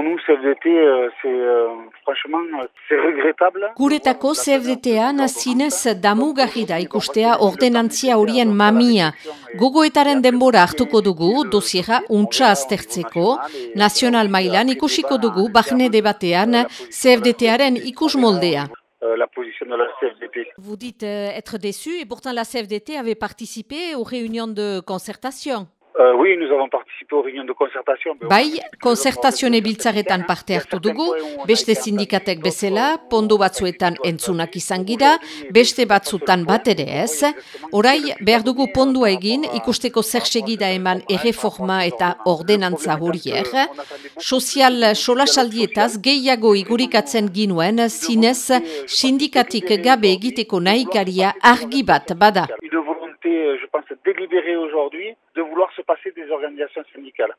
Pour nous, CFDT, euh, c'est euh, franchement, euh, c'est regrettable. Guretako CFDT-an zinez damugarri da ikustea ordenantzia horien mamia. Gogoetaren denbora hartuko dugu dosiera untsa aztertzeko, nazional mailan ikusiko dugu bahne debatean CFDT-aren ikus moldea. la position de la CFDT. Vous dites être déçu et pourtant la CFDT avait participé aux réunions de concertation. Euh, oui, nous avons participé aux réunions de concertation. Bai, konzertazione biltzaretan parte hartu dugu, beste sindikatek bezala, pondo batzuetan entzunak izan gira, beste batzutan bat ere ez. Orai, behar dugu pondua egin, ikusteko zer segida eman erreforma eta ordenantza horiek. Sozial solasaldietaz gehiago igurikatzen ginuen, zinez sindikatik gabe egiteko nahikaria argi bat bada. Je pense, délibérée aujourd'hui de vouloir se passer des organisations syndicales.